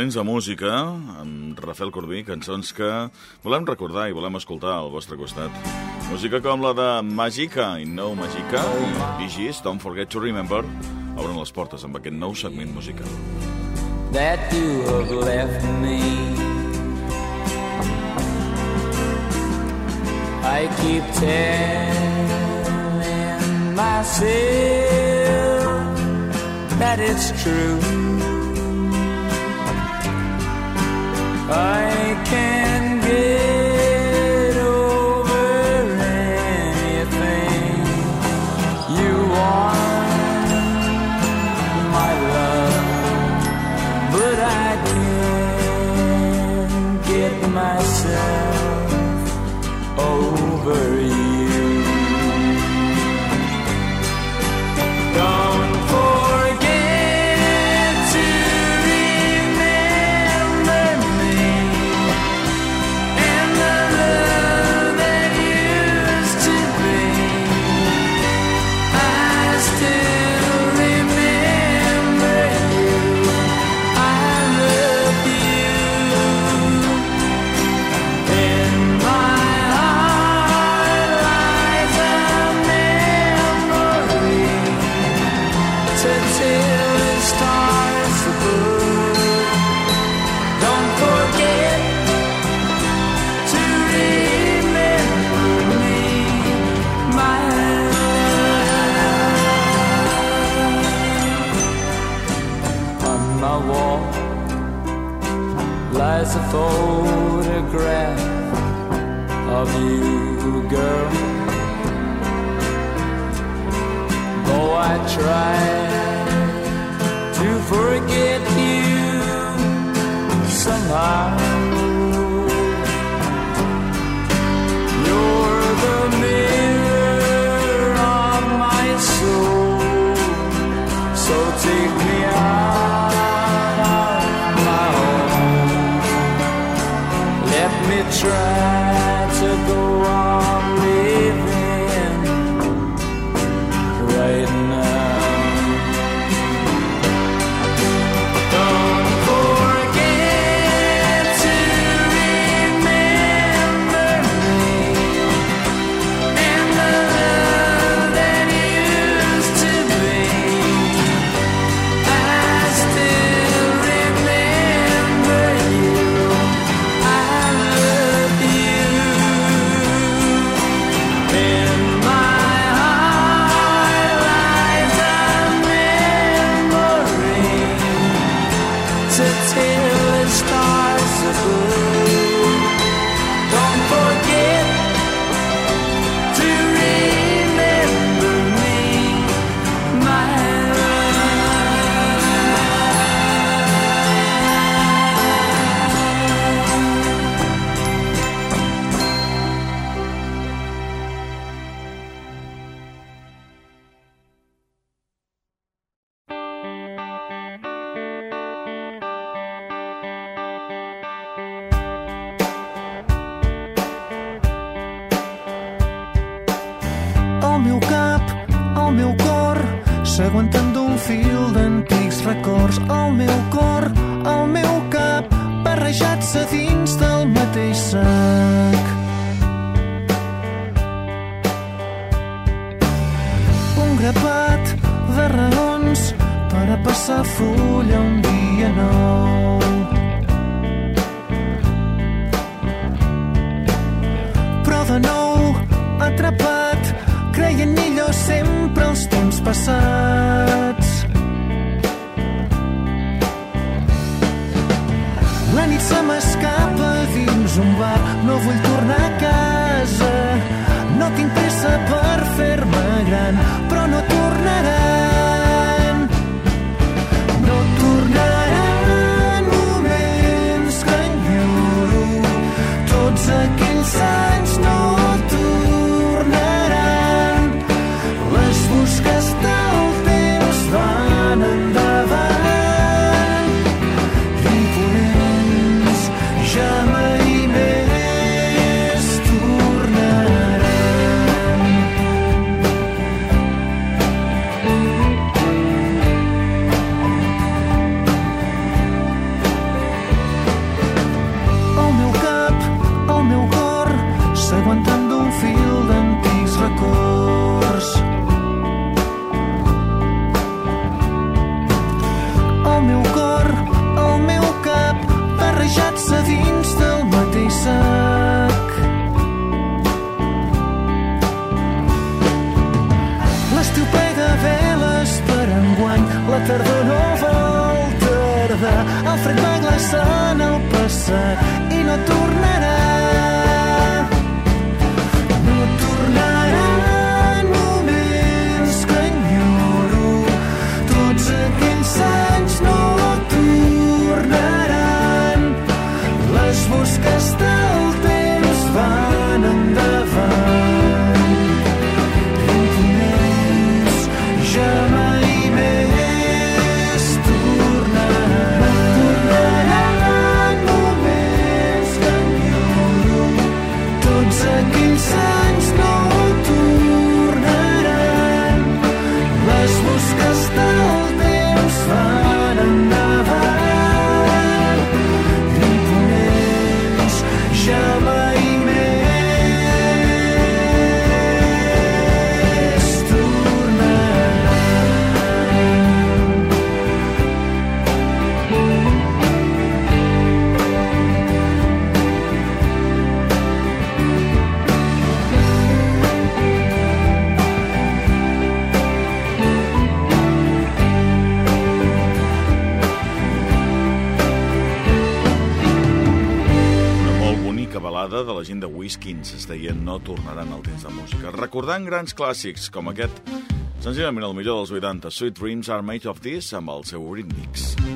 pendents de música amb Rafael Corbí, cançons que volem recordar i volem escoltar al vostre costat. Música com la de Magica i No Magica i Vigis, Don't Forget to Remember, obren les portes amb aquest nou segment musical. That you have left me I keep telling myself that it's true I creien millor sempre els temps passats. La nit se m'escapa dins un bar, no vull tornar a casa. No tinc pressa per fer-me gran, però no tornaràs. no tornaran al temps de música. Recordant grans clàssics com aquest, senzillament el millor dels 80, Sweet Dreams Are Made of This, amb el seu Rhythmics. Rhythmics.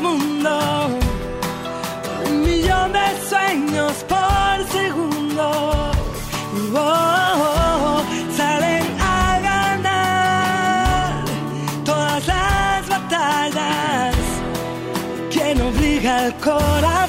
Mundo. Un millón de sueños por segundo. Oh, oh, oh, salen a ganar todas las batallas. Quien obliga al corazón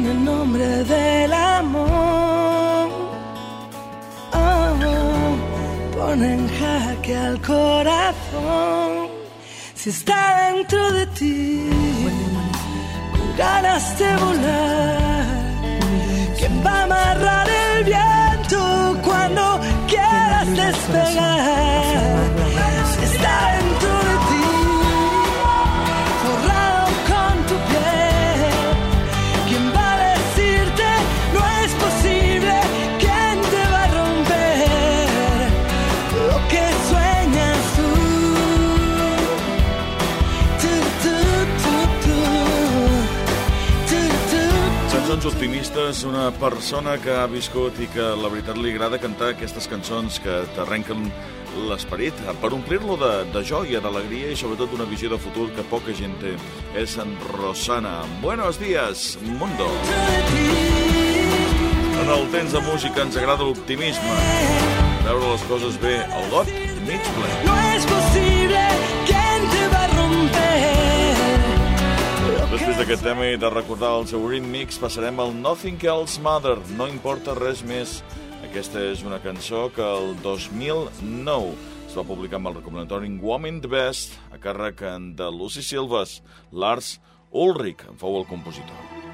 ¿Quién en nombre del amor? oh, pone en jaque al corazón. Si está dentro de ti, con ganas de volar, ¿quién va a amarrar el viento cuando quieras despegar? Si está Cançons optimistes, una persona que ha viscut i que la veritat li agrada cantar aquestes cançons que t'arrenquen l'esperit per omplir-lo de, de joia, d'alegria i sobretot una visió de futur que poca gent té. És en Rosana. Buenos días, mundo. En el temps de música ens agrada l'optimisme. Veure les coses bé al got, mig ple. No es posible, Després d'aquest tema i de recordar el seu remix, passarem al Nothing Else Mother, no importa res més. Aquesta és una cançó que el 2009 es va publicar amb el recopilatori Woman the Best a càrrec de Lucy Silvas. Lars Ulrich en fou el compositor.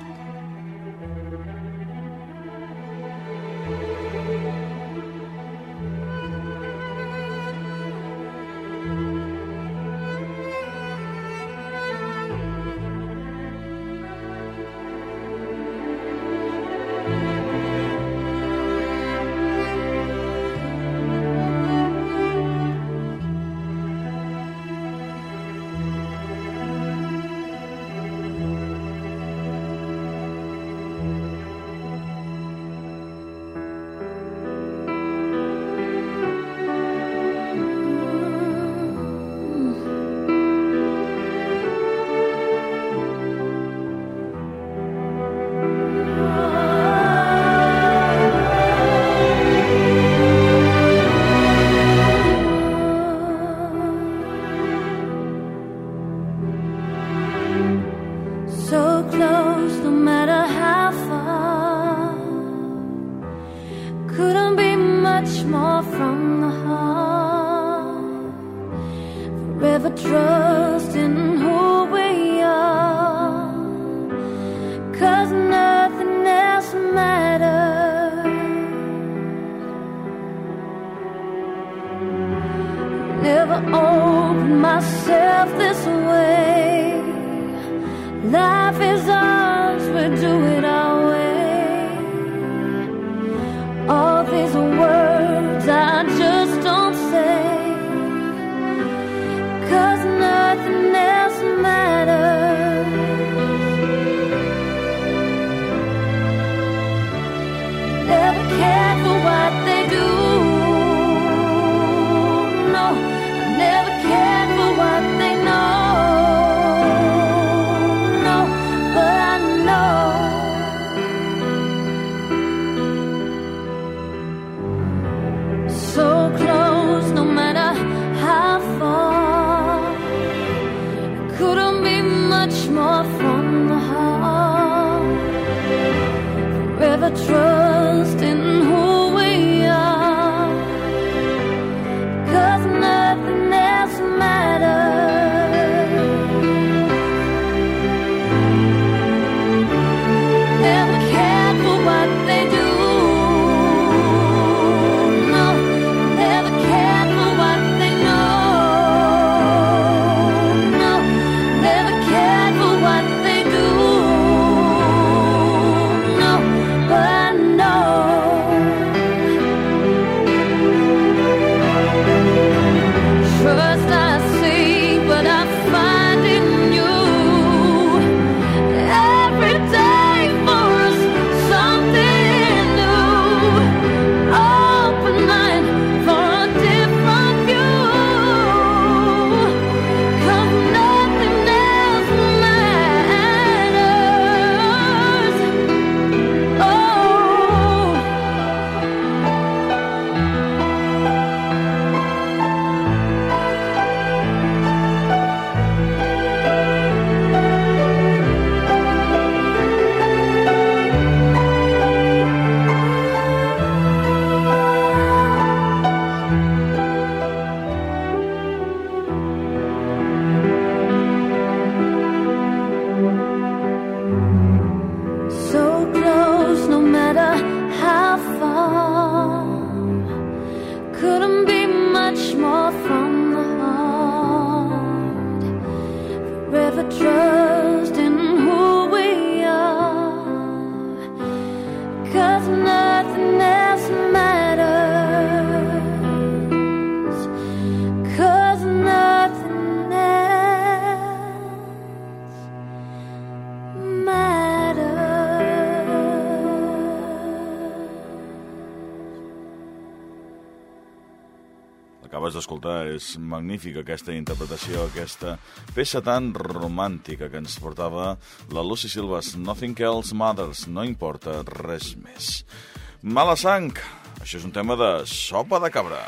never opened myself this way. Life is ours, we do it all. acabes d'escoltar. És magnífica aquesta interpretació, aquesta peça tan romàntica que ens portava la Lucy Silvas. Nothing else matters, no importa res més. Mala sang, això és un tema de sopa de cabra.